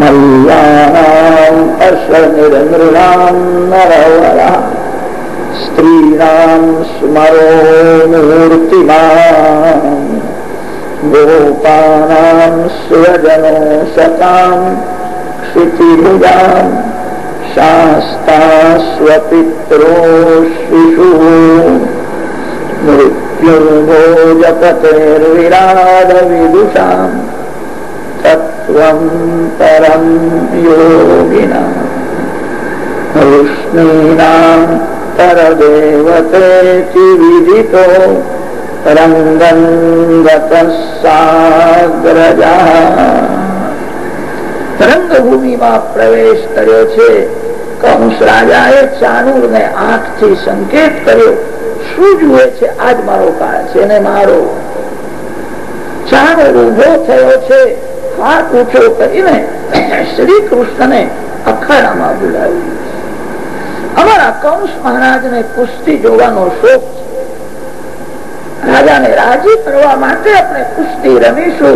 मय्याम् अश्वनिरमृणाम् नरवरः स्त्रीणाम् स्मरो मूर्तिमान् गोपानाम् स्वजनो सताम् क्षितिभुजाम् शास्ता स्वपित्रोशिशुः मृत्युर्भोजपतेर्विरादविदुषाम् તત્વમ પરમ યોગિના વિષ્ણુના પરદેવતે રંગંગત સાગ્રજા રંગભૂમિમાં પ્રવેશ કર્યો છે કંસ રાજાએ ચાનુર ને આંખથી સંકેત કર્યો, શું જુએ છે? આજ મારો કાળ છે ને મારો? ચાણુર ઊભો થયો છે હાથ ઊંચો કરીને શ્રી કૃષ્ણને અખાડામાં બોલાવ્યું અમારા કંસ મહારાજ ને કુસ્તી જોવાનો શોખ રાજાને રાજી કરવા માટે આપણે કુસ્તી રમીશું.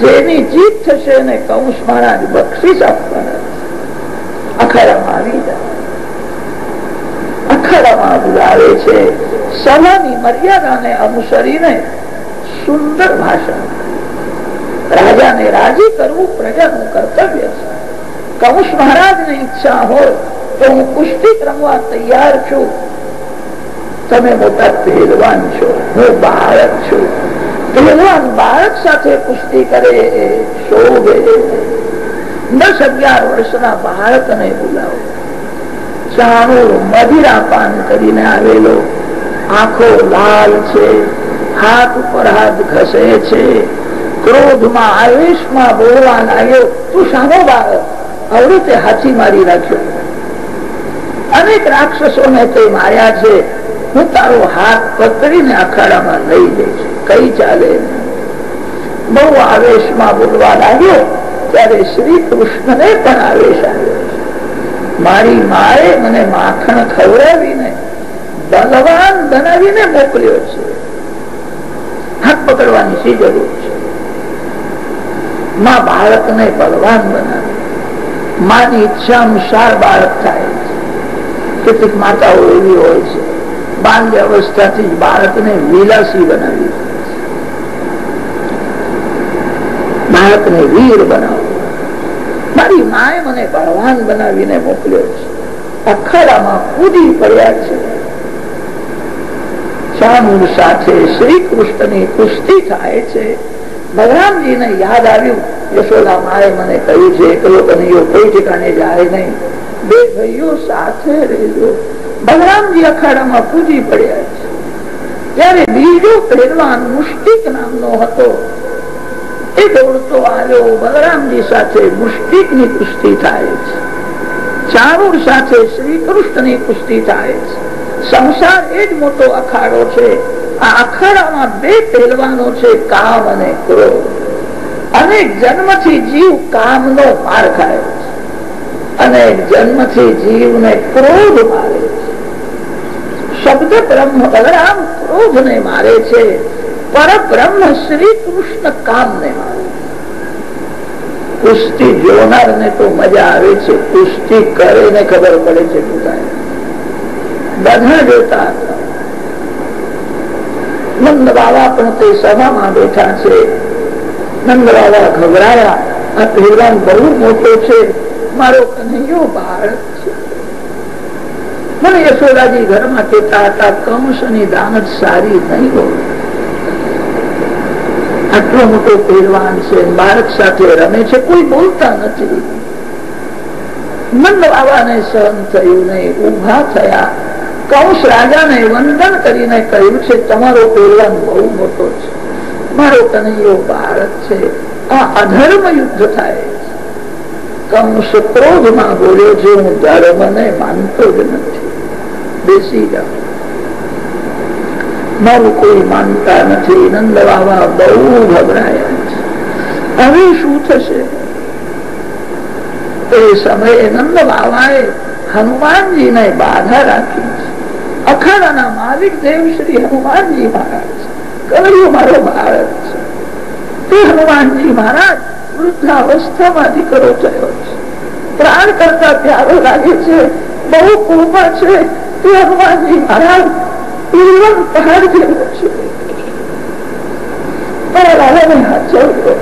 જેની જીત થશે એને કંસ મહારાજ બક્ષીસ આપવાના અખાડામાં આવી જાય. અખાડામાં બોલાવે છે. સલાની મર્યાદાને અનુસરીને સુંદર ભાષણ રાજાને રાજી કરવું પ્રજાનું કર્તવ્ય છે. કંસ મહારાજની ઈચ્છા હોય તો હું કુસ્તી રમવા તૈયાર છું. તમે મોટા પહેલવાન છો, હું બાળક છું. પહેલવાન બાળક સાથે કુસ્તી કરે શોભે. દસ અગિયાર વર્ષના બાળકને બોલાવો. ચાણુર મદિરા પાન કરીને આવેલો. આંખો લાલ છે, હાથ ઉપર હાથ ઘસે છે. ક્રોધમાં, આવેશમાં બોલવા લાગ્યો તું શાનો બાળક અવૃતે હાથી મારી રાખ્યો અનેક રાક્ષસોને તે માર્યા છે. હું તારો હાથ પકડીને અખાડામાં લઈ જઈશ. કઈ ચાલે બહુ આવેશમાં બોલવા લાગ્યો, ત્યારે શ્રી કૃષ્ણને પણ આવેશ આવ્યો. મારી માએ મને માખણ ખવડાવીને, બલવાન બનાવીને મોકલ્યો છે. હાથ પકડવાની શી જરૂર? માં બાળકને બળવાન બનાવે. માની ઈચ્છા અનુસાર બાળક થાય છે. કેટલીક માતાઓ એવી હોય છે, બાલ્ય અવસ્થાથી બાળકને વિલાસી બનાવી બાળકને વીર બનાવો. મારી માએ મને બળવાન બનાવીને મોકલ્યો છે. અખાડામાં કૂદી પડ્યા છે. ચામુંડ સાથે શ્રી કૃષ્ણની કુસ્તી થાય છે. બલરામજીને યાદ આવ્યું, યશોદા માએ મને કહ્યું છે, એકલો કનૈયો કોઈ ઠેકાણે જાય નહીં. બે ભાઈઓ સાથે રહેજો. બલરામજી અખાડામાં પૂજી પડ્યા છે. ત્યારે બીજો પહેલવાન મુષ્ટિક નામનો હતો. એ દોડતો આવ્યો. બલરામજી સાથે મુષ્ટિકની કુસ્તી થાય છે. ચારુર સાથે શ્રી કૃષ્ણની કુસ્તી થાય છે. સંસાર એ જ મોટો અખાડો છે. આ બે પહેલવાનો છે કામ અને ક્રોધ. અનેક જન્મથી જીવ કામનો માર ખાય છે. અને જન્મથી જીવને ક્રોધ મારે શબ્દ બ્રહ્મ બલરામ ક્રોધ ને મારે છે. પરબ્રહ્મ શ્રી કૃષ્ણ કામ ને મારે કુસ્તી જોનાર ને તો મજા આવે છે. કુસ્તી કરે ને ખબર પડે છે બધા જોતા હતા. નંદ બાબા પણ તે સભામાં બેઠા છે. નંદ બાબા ઘબરાયા આ પહેલવાન બહુ મોટો છે. મારો કનૈયો બાળક મને યશોદાજી ઘરમાં કહેતા હતા કંસની દાનત સારી નહીં હોય. આટલો મોટો પહેરવાન છે, બાળક સાથે રમે છે, કોઈ બોલતા નથી. મંદ બાબાને સહન થયું નહીં ઊભા થયા. કંસ રાજાને વંદન કરીને કહ્યું છે, તમારો પહેલવાન બહુ મોટો છે. મારો કનૈયો ભારત છે. આ અધર્મ યુદ્ધ થાય કંસ ક્રોધમાં બોલ્યો છે હું ધર્મને માનતો જ નથી, બેસી જાઓ. મારું કોઈ માનતા નથી. નંદ બાબા બહુ ગભરાયા છે. હવે શું થશે? એ સમયે નંદ બાબાએ હનુમાનજીને બાધા રાખી અખાડાના માલિક દેવ શ્રી હનુમાનજી મહારાજ કનૈયો મારો ભારત છે. તે હનુમાનજી મહારાજ વૃદ્ધાવસ્થામાં દીકરો થયો છે. પ્રાણ કરતા પ્યારો લાગે છે. બહુ કૃપા છે. તે હનુમાનજી મહારાજ પહાડ જેવું છે. મારા લાલાને હાચવ્યો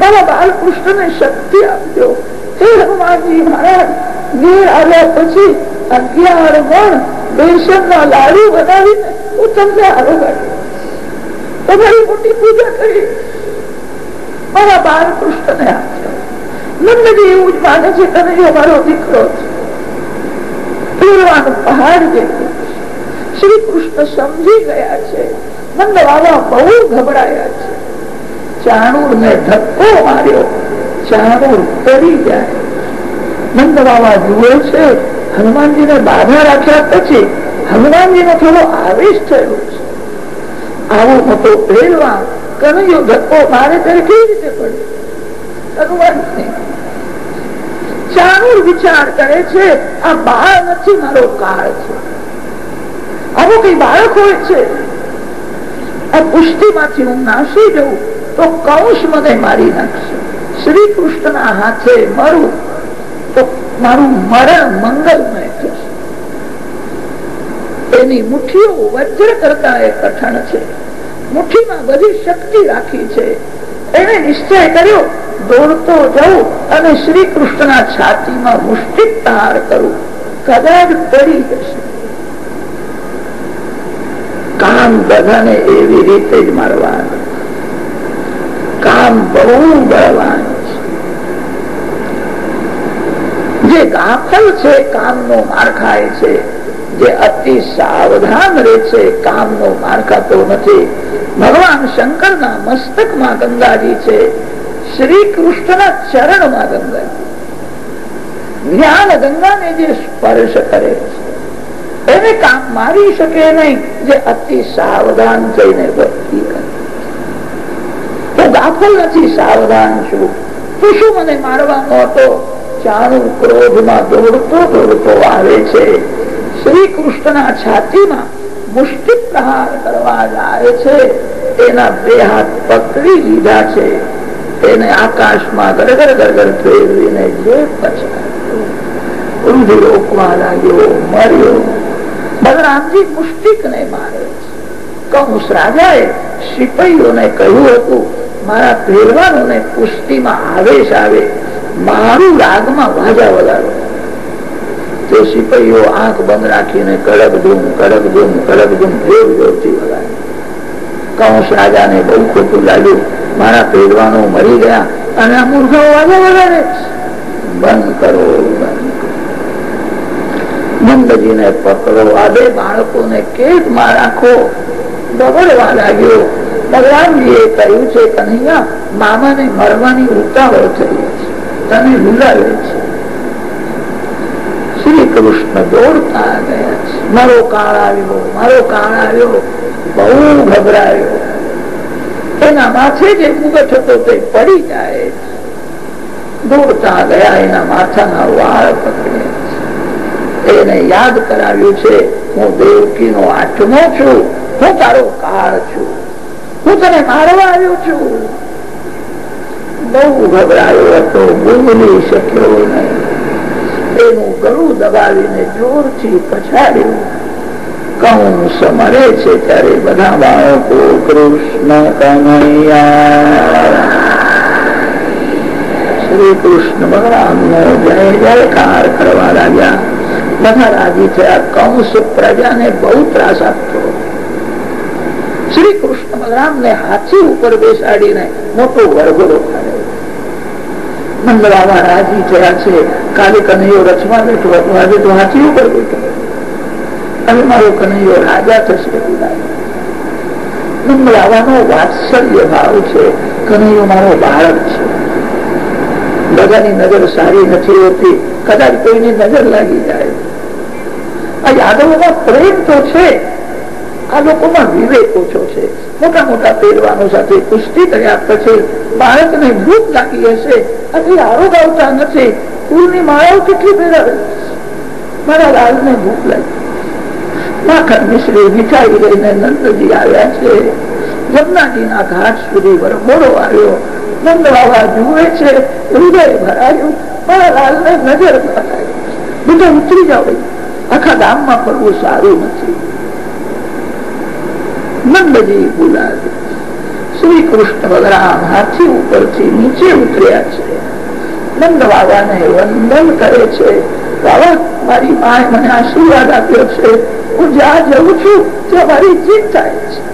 મારા બાલકૃષ્ણને શક્તિ આપ્યો હે હનુમાનજી મહારાજ નીર આવ્યા પછી અગિયાર મણ બેસન ના લાડુ બનાવીને હું તમને તમારી મોટી પૂજા કરી. મારા બાલકૃષ્ણ ને નંદજી એવું જ માને છે, તને અમારો દીકરો પહાડ જેવું શ્રી કૃષ્ણ સમજી ગયા છે. નંદ બાબા બહુ ગભરાયા છે. ચાણુર ને ધક્કો માર્યો. ચાણુર કરી જાય. નંદ બાબા જુએ છે હનુમાનજી ને બાધા રાખ્યા પછી હનુમાનજી નો થોડો આવેશ થયો છે. આવો મોટો પ્રેરવા કનૈયો ધક્કો મારે ત્યારે કેવી રીતે પડે? ચાણુર વિચાર કરે છે, આ બાળ નથી મારો કાળ છે. અમુક બાળક હોય છે? આ પુષ્ટિ માંથી હું નાસી જઉં તો કૌશ મને મારી નાખશે. શ્રી કૃષ્ણ ના હાથે મરું મારું મરણ મંગલમય થશે. એની મુઠ્ઠીઓ વજ્ર કરતા એ કઠણ છે. મુઠ્ઠીમાં બધી શક્તિ રાખી છે. એને નિશ્ચય કર્યો, દોડતો જવું અને શ્રી કૃષ્ણના છાતીમાં મુષ્ટિક પ્રહાર કરું. કદાચ પડી જશે. કામ બધાને એવી રીતે જ મારવાનું. કામ બહુ બળવાન. જે ગાફલ છે, કામનો માર ખાય છે. જે અતિ સાવધાન રહે છે, કામનો માર ખાતો નથી. ભગવાન શંકર ના મસ્તકમાં ગંગાજી છે. શ્રી કૃષ્ણના ચરણમાં ગંગાજી. જ્ઞાન ગંગાને જે સ્પર્શ કરે છે. એને કામ મારી શકે નહીં, જે અતિ સાવધાન થઈને ભક્તિ કરે ગાફલ નથી, સાવધાન છું. તું શું મને મારવાનો હતો? ચાણુ ક્રોધમાં દોડતો દોડતો આવે છે. શ્રી કૃષ્ણના છાતીમાં મુષ્ટિ પ્રહાર કરવા જાય છે. એના બે હાથ પકડી લીધા છે. તેને આકાશમાં ગરગર ગરગર ફેરવીને જે પછી રોકવા લાગ્યો, મર્યો. બલરામજી મુષ્ટિક ને મારે કંસ રાજાએ સિપાહીઓને કહ્યું હતું, મારા પહેરવાનોને પુષ્ટિમાં આવેશ આવે. મારું રાગમાં વાજા વગાડો. તે સિપાહીઓ આંખ બંધ રાખીને કડક ધૂમ કડક ધૂમ કડક ધૂમ, જોર જોરથી વગાડે. કંસ રાજાને બહુ ખોટું લાગ્યું. મારા પહેરવાનો મરી ગયા અને આ મૂર્ખાઓ વાજા વગાડે. બંધ કરો નંદજીને પકડો આદે બાળકોને કેદમાં રાખો. બગડવા લાગ્યો. ભગવાનજીએ કહ્યું છે, કનૈયા, મામાને મરવાની ઉતાવળ થઈ. છે હિલાવે છે શ્રી કૃષ્ણ દોડતા ગયા છે મારો કાળ આવ્યો મારો કાળ આવ્યો બહુ ગભરાયો એના માથે જે મુગટ હતો તે પડી જાય દોડતા ગયા એના માથાના વાળ પકડે એને યાદ કરાવ્યું છે હું દેવકી નો આઠમો છું હું તારો કાળ છું હું તને મારવા આવ્યો છું બહુ ગભરાયો હતો, બોલી શક્યો નહીં. એનું ગળું દબાવીને જોરથી પછાડ્યું. કંસ મરે છે ત્યારે બધા બાળકો કૃષ્ણ કનૈયા. શ્રી કૃષ્ણ ભગવાન નો જય જયકાર કરવા લાગ્યા. બધા રાજી થયા, કંસ પ્રજાને બહુ ત્રાસ આપતો. શ્રી કૃષ્ણ બલરામ ને હાથી ઉપર બેસાડીને મોટો વરઘોડો નંદબાબા રાજી થયા છે. કાલે કનૈયો રચમાં બેઠો હતો. આજે તો હાથી ઉપર બેઠો હવે મારો કનૈયો રાજા થશે. નંદબાબાનો વાત્સલ્ય ભાવ છે. કનૈયો મારો બાળક છે. બધાની નજર સારી નથી હોતી. કદાચ કોઈની નજર લાગી જાય. આ યાદવોમાં પ્રેમ તો છે. આ લોકોમાં વિવેક ઓછો છે. મોટા મોટા પહેરવાનો સાથે પુષ્ટિ કર્યા પછી બાળકને ભૂખ લાગી હશે આથી આરોગ આવતા નથી. ફૂલની માળાઓ કેટલી પહેરાવે? મારા લાલને ભૂખ લાગી. માખણ મિશ્રી મીઠાઈ લઈને નંદજી આવ્યા છે. જમનાજીના ઘાટ સુધી વરઘોડો આવ્યો. નંદ બાબા જુએ છે, હૃદય ભરાયું. મારા લાલને નજર બધા ઉતરી જાવ આખા ગામમાં ફરવું સારું નથી. નંદજી બોલાવે. શ્રી કૃષ્ણ બલરામ હાથી ઉપરથી નીચે ઉતર્યા છે. નંદ બાબાને વંદન કરે છે. મારી મને છે. ત્યાં મારી જીત થાય છે.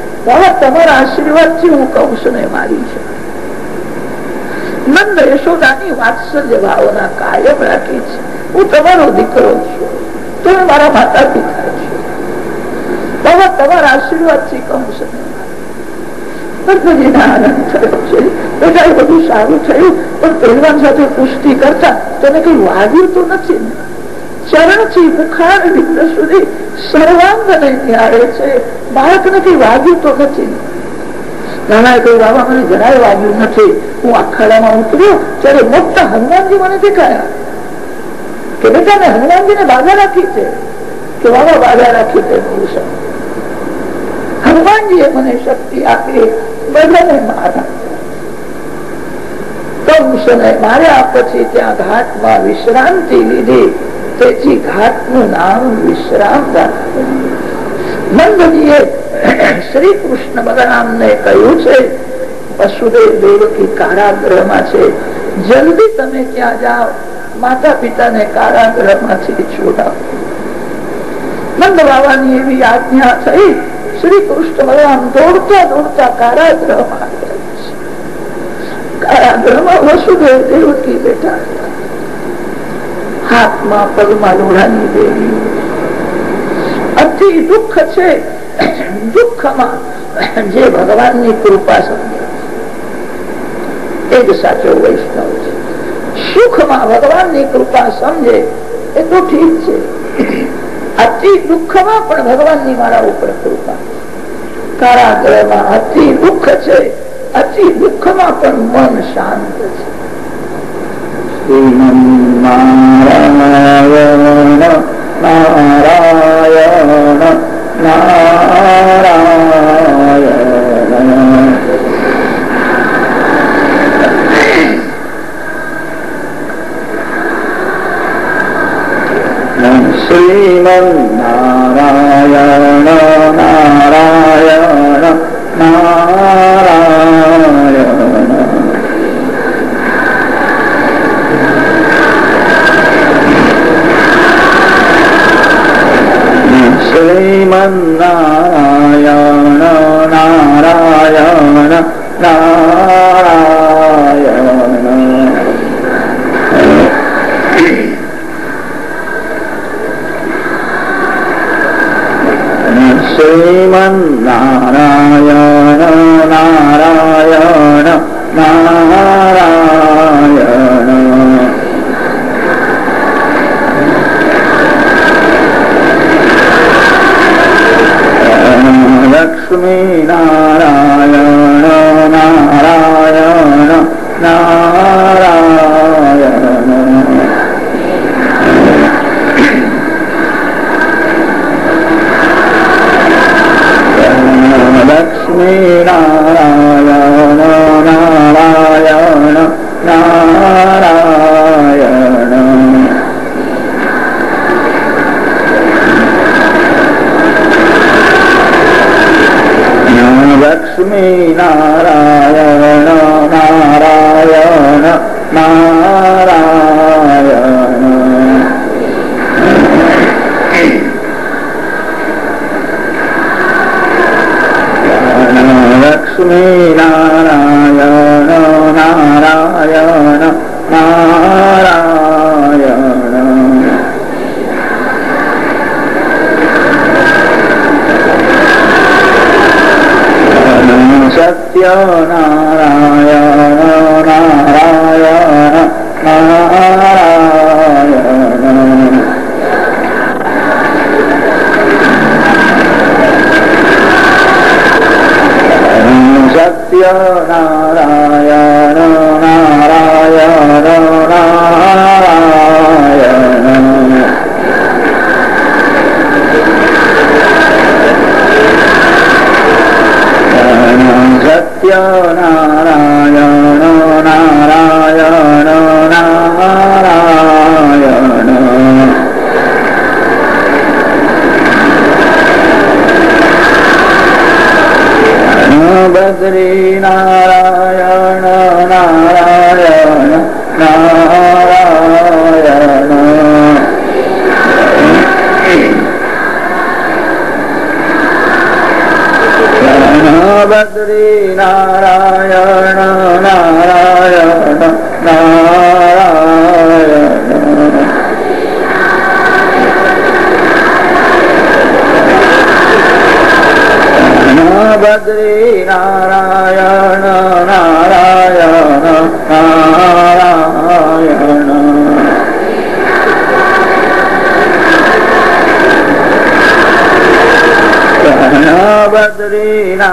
કાયમ રાખી છે. હું તમારો દીકરો છું. તમે મારા માતા પિતા છો. બાબા વાગ્યું તો નથી છે કઈ વાગ્યું તો નથી નાના કહ્યું બાબા મને જરાય વાગ્યું નથી હું આખાડામાં ઉતર્યો ત્યારે મોટા હનુમાનજી મને દેખાયા કે બેટા મેં હનુમાનજી ને બાધા રાખી છે કે બાબા બાધા રાખી તે હનુમાનજીએ મને શક્તિ આપી. બધાને મારા કંસને માર્યા પછી ત્યાં ઘાટમાં વિશ્રાંતિ લીધી. તેથી ઘાટનું નામ વિશ્રામ નંદજીએ શ્રી કૃષ્ણ બલરામ ને કહ્યું છે, વસુદેવ દેવકી કારાગ્રહમાં છે. જલ્દી તમે ત્યાં જાઓ. માતા પિતાને કારાગ્રહમાંથી છોડાવો. નંદ બાબાની એવી આજ્ઞા થઈ. શ્રી કૃષ્ણ ભગવાન દોડતા દોડતા કારાગ્રહમાં વસુદેવ દેવકી બેઠા હાથમાં પગમાં લોઢાની દેવી અતિ દુઃખ છે. દુઃખમાં જે ભગવાનની કૃપા સમજે એ જ સાચો વૈષ્ણવ છે. સુખમાં ભગવાનની કૃપા સમજે એ તો ઠીક છે. અતિ દુઃખમાં પણ ભગવાનની મારા ઉપર કૃપા. કારાગ્રહમાં અતિ દુઃખ છે અતિ દુઃખમાં પણ મન શાંત છે. નારાયણ નારાયણ નારાયણ. શ્રીમન્નારાયણ me રામ बद्रीना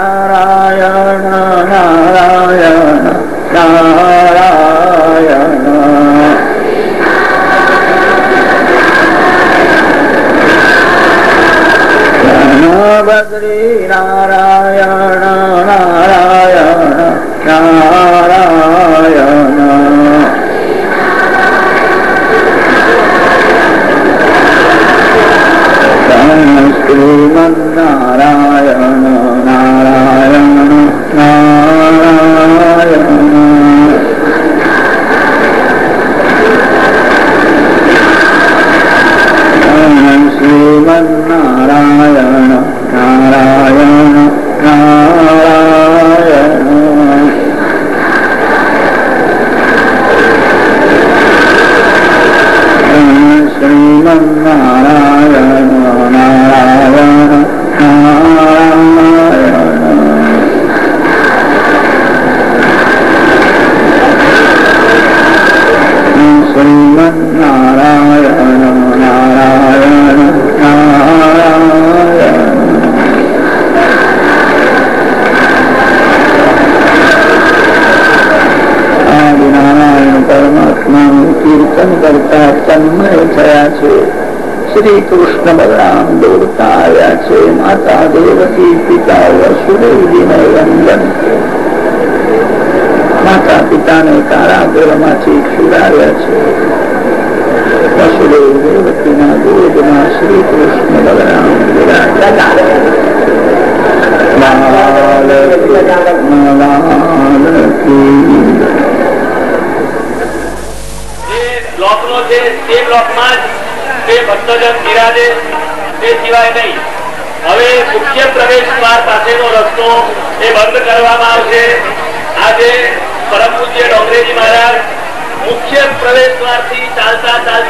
કરવામાં આવશે. આજે પરમ પૂજ્ય ડોંગરેજી મહારાજ મુખ્ય પ્રવેશ દ્વારથી ચાલતા ચાલતા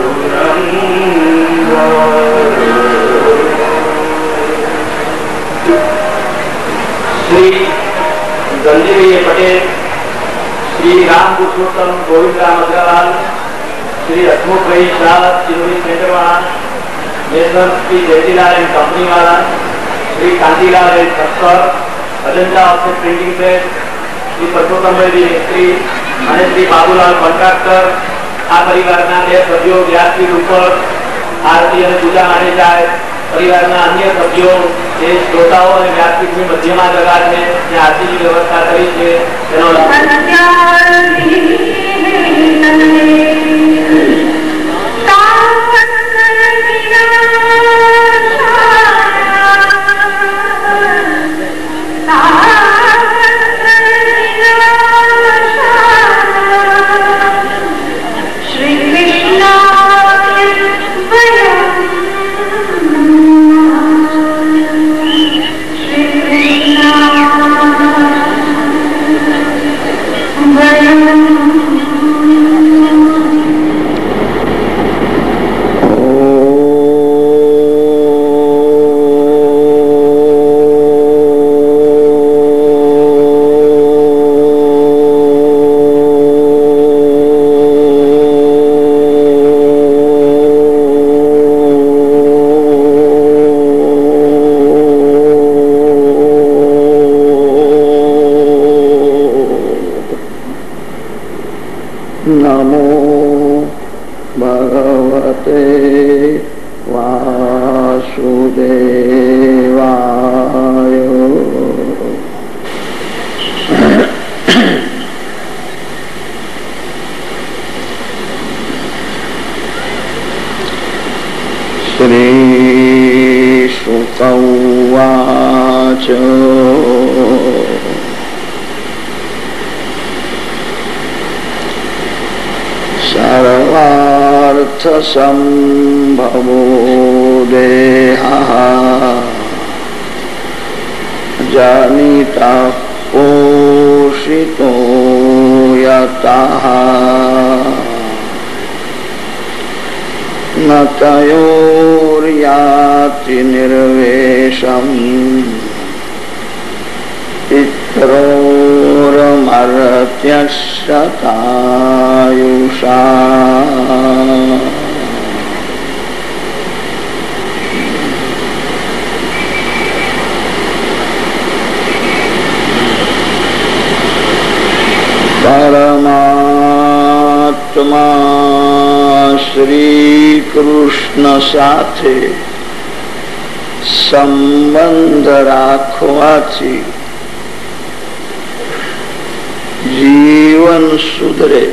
શ્રી પટેલ શ્રી રામ અજંતા અને શ્રી બાબુલાલ કોન્ટ્રાક્ટર આ પરિવારના બે સભ્યો વ્યાસપીઠ ઉપર આરતી અને પૂજા માટે જાય. પરિવારના અન્ય સભ્યો, એ શ્રોતાઓ અને વ્યાસપીઠની મધ્યમાં જગા છે, ત્યાં આરતીની વ્યવસ્થા કરી છે. તેનો उवाच सर्वार्थसम्भवो देहः जनितः पोषितो यतः न तयोर्याति निर्वेशम् पित्रोरमर्त्यशतायुषा પરમાત્મા શ્રી કૃષ્ણ સાથે સંબંધ રાખવાથી જીવન સુધરે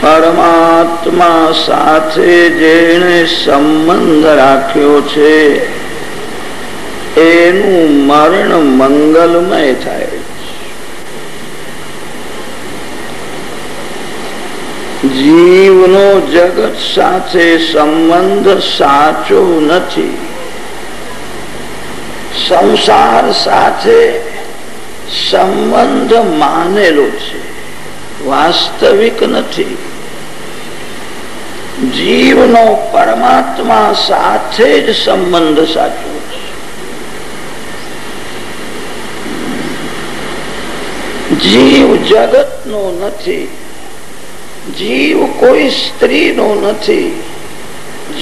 પરમાત્મા સાથે જેણે સંબંધ રાખ્યો છે, એનું મરણ મંગલમય થાય છે જીવનો જગત સાથે સંબંધ સાચો નથી. સંસાર સાથે સંબંધ માનેલો છે. વાસ્તવિક નથી. જીવનો પરમાત્મા સાથે જ સંબંધ સાચો છે. જીવ જગતનો નથી. જીવ કોઈ સ્ત્રીનો નથી.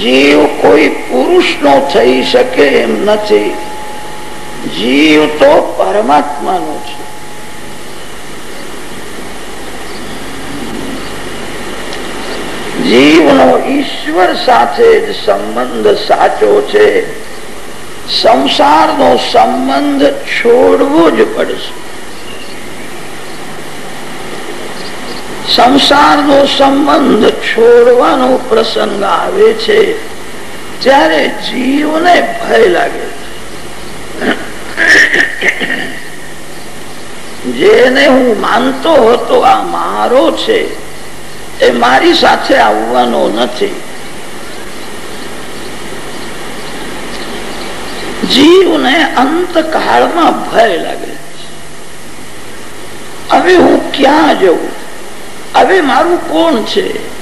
જીવ કોઈ પુરુષનો થઈ શકે એમ નથી. જીવ તો પરમાત્માનો છે. જીવનો ઈશ્વર સાથે જ સંબંધ સાચો છે. સંસારનો સંબંધ છોડવો જ પડશે. સંસારનો સંબંધ છોડવાનો પ્રસંગ આવે છે ત્યારે જીવને ભય લાગે જેને હું માનતો હતો આ મારો છે, એ મારી સાથે આવવાનો નથી. જીવને અંતકાળમાં ભય લાગે હવે હું ક્યાં જઉં? હવે મારું કોણ છે?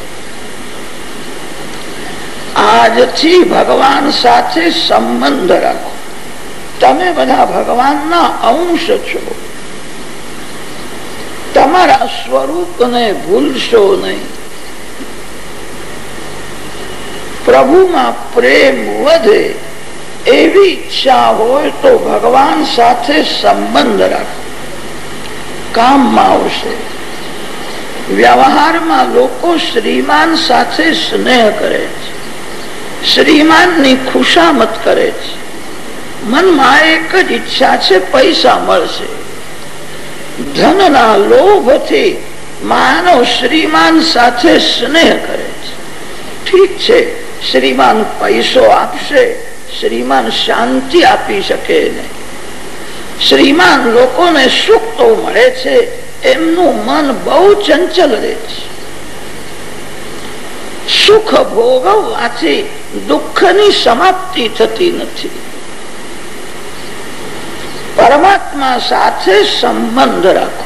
આજથી ભગવાન સાથે સંબંધ રાખો. તમે બધા ભગવાનના અંશ છો. તમારા સ્વરૂપને ભૂલશો નહીં. પ્રભુમાં પ્રેમ વધે એવી ઈચ્છા હોય તો ભગવાન સાથે સંબંધ રાખો. કામમાં આવશે. વ્યવહારમાં લોકો શ્રીમાન સાથે સ્નેહ કરે છે. શ્રીમાનની ખુશામત કરે છે. મનમાં એક જ ઈચ્છા છે, પૈસા મળશે. ધનના લોભથી માનવ શ્રીમાન સાથે સ્નેહ કરે છે. ઠીક છે, શ્રીમાન પૈસો આપશે, શ્રીમાન શાંતિ આપી શકે નહીં. શ્રીમાન લોકોને સુખ તો મળે છે એમનું મન બહુ ચંચલ રહે છે. સુખ ભોગવવાથી દુઃખની સમાપ્તિ થતી નથી. પરમાત્મા સાથે સંબંધ રાખો.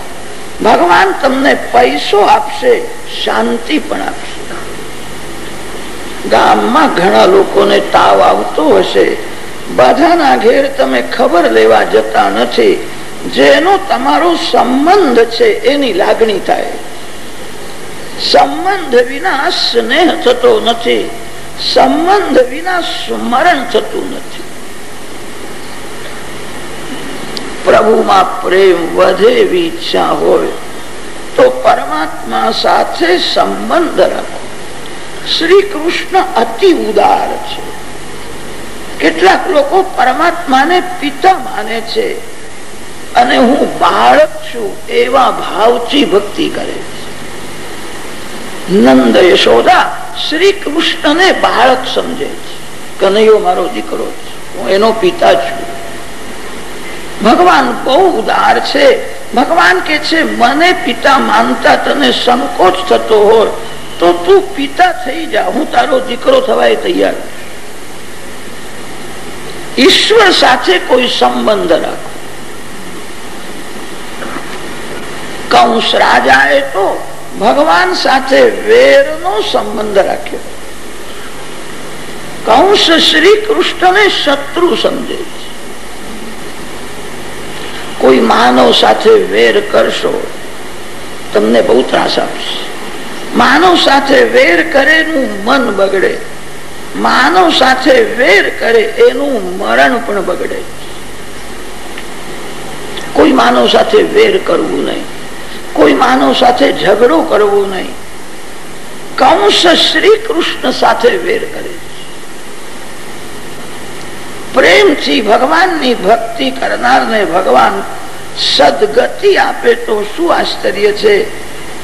ભગવાન તમને પૈસો આપશે, શાંતિ પણ આપશે. ગામમાં ઘણા લોકોને તાવ આવતો હશે. બધાના ઘેર તમે ખબર લેવા જતા નથી. જેનો તમારો સંબંધ છે એની લાગણી થાય. સંબંધ વિના સ્નેહ થતો નથી. સંબંધ વિના સ્મરણ થતું નથી. પ્રભુમાં પ્રેમ વધે, ઈચ્છા હોય, તો પરમાત્મા સાથે સંબંધ રાખો. શ્રી કૃષ્ણ અતિ ઉદાર છે. કેટલાક લોકો પરમાત્માને પિતા માને છે. અને હું બાળક છું એવા ભાવથી ભક્તિ કરે નંદ યશોદા શ્રી કૃષ્ણને બાળક સમજે છે. કનૈયો મારો દીકરો છે. હું એનો પિતા છું. ભગવાન બહુ ઉદાર છે. ભગવાન કે છે, મને પિતા માનતા તને સંકોચ થતો હોય તો તું પિતા થઈ જા. હું તારો દીકરો થવાય તૈયાર. ઈશ્વર સાથે કોઈ સંબંધ રાખો. કંસ રાજાએ તો ભગવાન સાથે વેરનો સંબંધ રાખ્યો. કંસ શ્રી કૃષ્ણને શત્રુ સમજે કોઈ માનવ સાથે વેર કરશો, તમને બહુ ત્રાસ આપશે. માનવ સાથે વેર કરે એનું મન બગડે. માનવ સાથે વેર કરે એનું મરણ પણ બગડે કોઈ માનવ સાથે વેર કરવું નહીં. કોઈ માનવ સાથે ઝઘડો કરવો નહીં. કંસ શ્રી કૃષ્ણ સાથે વેર કરે પ્રેમથી ભગવાનની ભક્તિ કરનારને ભગવાન સદગતિ આપે તો શું આશ્ચર્ય છે?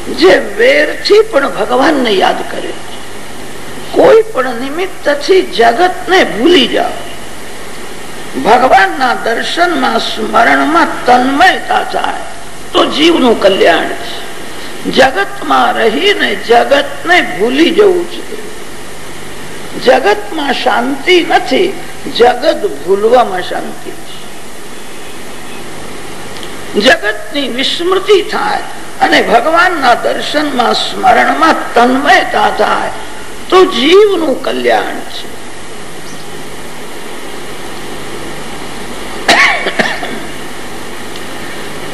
જે વેરથી પણ ભગવાનને યાદ કરે કોઈ પણ નિમિત્તથી જગતને ભૂલી જાઓ. ભગવાનના દર્શનમાં, સ્મરણમાં તન્મયતા થાય તો જીવનું કલ્યાણ છે. જગતમાં રહીને જગતને ભૂલી જવું છે. જગતમાં શાંતિ નથી, જગત ભૂલવામાં શાંતિ છે. જગતની વિસ્મૃતિ થાય અને ભગવાનના દર્શનમાં, સ્મરણમાં તન્મયતા થાય, તો જીવનું કલ્યાણ છે.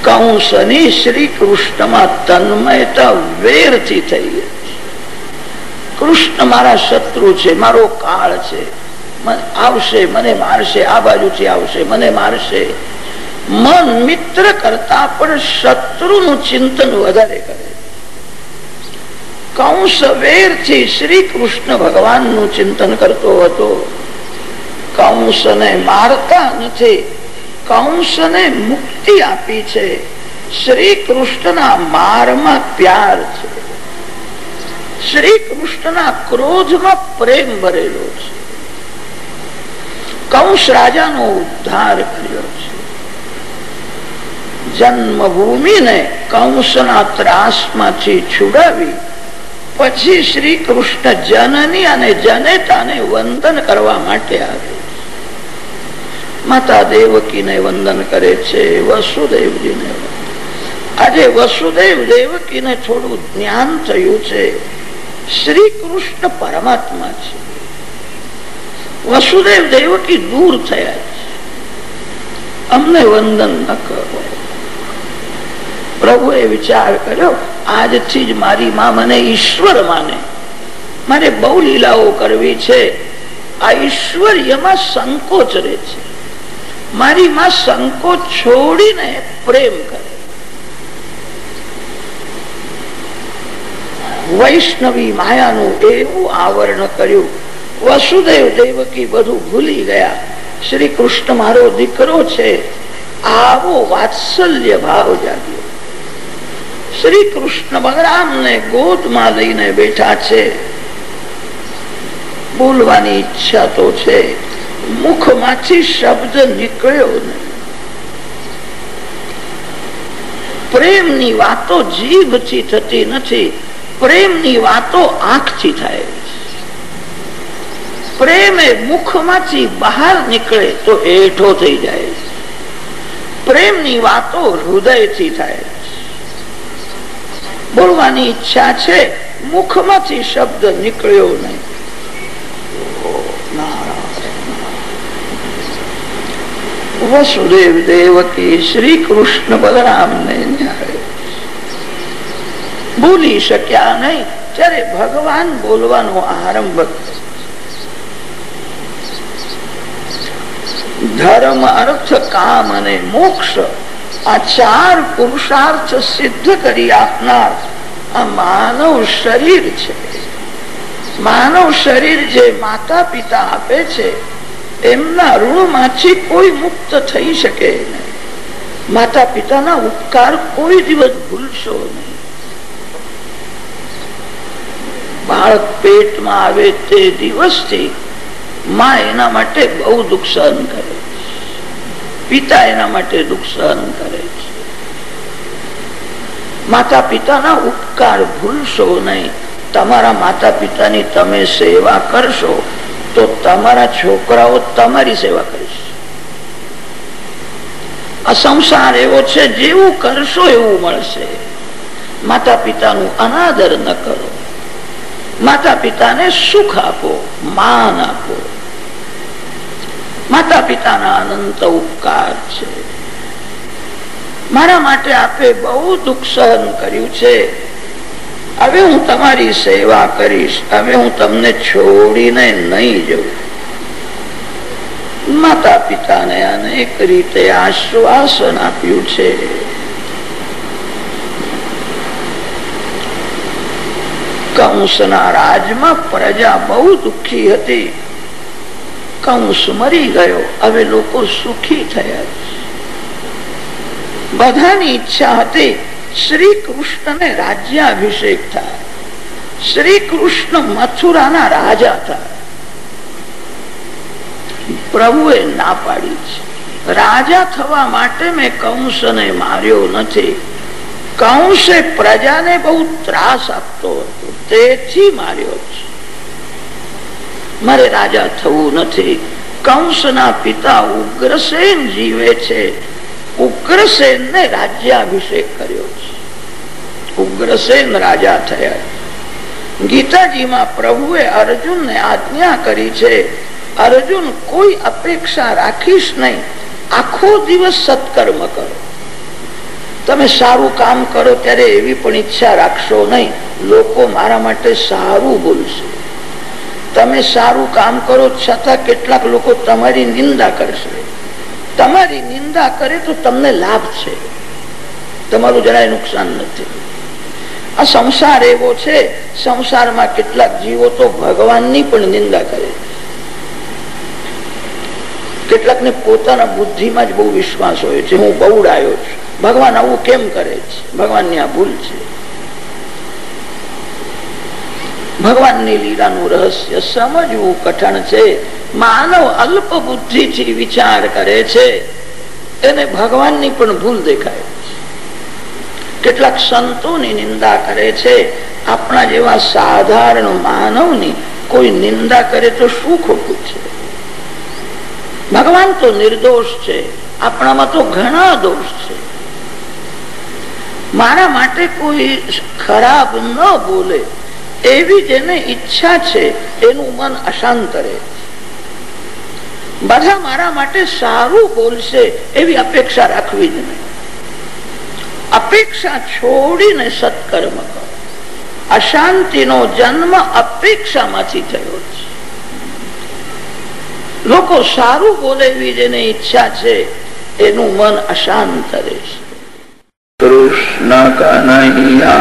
કંસની શ્રી કૃષ્ણમાં તન્મયતા વેરથી થઈ ગઈ. કૃષ્ણ મારા શત્રુ છે, મારો કાળ છે. આવશે, મને મારશે, આ બાજુથી આવશે, મને મારશે. મન મિત્ર કરતા પણ શત્રુનું ચિંતન વધારે કરે. કંસ વેરથી શ્રી કૃષ્ણ ભગવાનનું ચિંતન કરતો હતો. કંસને મારતા નથી. કંસને મુક્તિ આપી છે. શ્રી કૃષ્ણના મારમાં પ્યાર છે. શ્રી કૃષ્ણના ક્રોધમાં પ્રેમ ભરેલો છે. કંસ રાજાનો ઉદ્ધાર કર્યો છે. જન્મભૂમિને કંસના ત્રાસમાંથી છુડાવી પછી શ્રી કૃષ્ણ જનની અને જનેતાને વંદન કરવા માટે આવે માતા દેવકીને વંદન કરે છે, વસુદેવજીને. આજે વસુદેવ દેવકીને થોડું જ્ઞાન થયું છે. શ્રી કૃષ્ણ પરમાત્મા છે. વસુદેવ દેવકી દૂર થયા છે. અમને વંદન ન કરો. પ્રભુએ વિચાર કર્યો, આજથી જ મારી માં મને ઈશ્વર માને. મારે બહુ લીલાઓ કરવી છે. આ ઈશ્વર્યમાં સંકોચ રહે છે. મારી માં સંકોચ છોડીને પ્રેમ કરે. વૈષ્ણવી માયાનું એવું આવરણ કર્યું. વસુદેવ દેવકી બધું ભૂલી ગયા. શ્રી કૃષ્ણ મારો દીકરો છે. આવો વાત્સલ્ય ભાવ જાગ્યો. શ્રી કૃષ્ણ બલરામને ગોદમાં લઈને બેઠા છે. બોલવાની ઈચ્છા તો છે. મુખમાંથી શબ્દ નીકળ્યો નહીં. પ્રેમની વાતો જીભથી થતી નથી, પ્રેમની વાતો આંખથી થાય પ્રેમ એ મુખમાંથી બહાર નીકળે તો એઠો થઈ જાય પ્રેમની વાતો હૃદયથી થાય બોલવાની ઈચ્છા છે, મુખમાંથી શબ્દ નીકળ્યો નહીં. વસુદેવ દેવકી શ્રી કૃષ્ણ બલરામ ને બોલી શક્યા નહીં ત્યારે ભગવાન બોલવાનો આરંભ ધર્મ અર્થ કામ અને મોક્ષ આ ચાર પુરુષાર્થ સિદ્ધ કરી આપનાર આ માનવ શરીર છે માનવ શરીર જે માતા પિતા આપે છે એમના ઋણમાંથી કોઈ મુક્ત થઈ શકે નહીં. માતા પિતાના ઉપકાર કોઈ દિવસ ભૂલશો નહીં. બાળક પેટમાં આવે તે દિવસથી માં એના માટે બહુ દુઃખ સહન કરે છે. પિતા એના માટે દુઃખ સહન કરે છે. માતા પિતાના ઉપકાર ભૂલશો નહીં. તમારા માતા પિતાની તમે સેવા કરશો તો તમારા છોકરાઓ તમારી સેવા કરીશ. આ સંસાર એવો છે, જેવું કરશો એવું મળશે. માતા પિતાનું અનાદર ન કરો. માતા પિતાને સુખ આપો, માન આપો. માતા પિતાના અનંત ઉપકાર છે. મારા માટે આપે બહુ દુઃખ સહન કર્યું છે. હવે હું તમારી સેવા કરીશ. હવે હું તમને છોડીને નહીં જઉં. માતા પિતાને અનેક રીતે આશ્વાસન આપ્યું છે. કંસના રાજમાં પ્રજા બહુ દુઃખી હતી. કંસ મરી ગયો. હવે લોકો સુખી થયા બધાની ઈચ્છા હતી શ્રી કૃષ્ણને રાજ્યાભિષેક થાય. શ્રી કૃષ્ણ મથુરાના રાજા થાય. પ્રભુએ ના પાડી છે. રાજા થવા માટે મેં કંસને માર્યો નથી. કંસે પ્રજાને બહુ ત્રાસ આપતો હતો. તેથી માર્યો છે. મારે રાજા થવું નથી. કંસના પિતા ઉગ્રસેન જીવે છે. ઉગ્રસેન ને રાજ્યાભિષેક કર્યો છે. ઉગ્રસેન રાજા થયા. ગીતાજીમાં પ્રભુએ અર્જુન ને આજ્ઞા કરી છે, અર્જુન, કોઈ અપેક્ષા રાખીશ નહીં. આખો દિવસ સત્કર્મ કરો. તમે સારું કામ કરો ત્યારે એવી પણ ઈચ્છા રાખશો નહીં. લોકો મારા માટે સારું બોલશે. તમે સારું કામ કરો છતાં કેટલાક લોકો તમારી નિંદા કરશે. તમારી નિંદા કરે તો તમને લાભ છે. તમારું જરાય નુકસાન નથી. આ સંસાર એવો છે, સંસારમાં કેટલાક જીવો તો ભગવાનની પણ નિંદા કરે. કેટલાક ને પોતાના બુદ્ધિમાં જ બહુ વિશ્વાસ હોય છે, હું બહુડાયો છું. ભગવાન આવું કેમ કરે છે? ભગવાનની આ ભૂલ છે. ભગવાનની લીલાનું રહસ્ય સમજવું કઠણ છે. માનવ અલ્પ બુદ્ધિથી વિચાર કરે છે. એને ભગવાનની પણ ભૂલ દેખાય. કેટલાક સંતોની નિંદા કરે છે. આપણા જેવા સાધારણ માનવની કોઈ નિંદા કરે તો શું ખોટું છે? ભગવાન તો નિર્દોષ છે. આપણામાં તો ઘણા દોષ છે. મારા માટે કોઈ ખરાબ ન બોલે. એવી જેને ઈચ્છા છે, એનું મન અશાંત રહે. બધા મારા માટે સારું બોલશે એવી અપેક્ષા રાખવી જ નહીં. અપેક્ષા છોડીને સત્કર્મ કરો. અશાંતિનો જન્મ અપેક્ષામાંથી થયો છે. લોકો સારું બોલે એવી જેને ઈચ્છા છે, એનું મન અશાંત રહેશે. કૃષ્ણ કનૈયા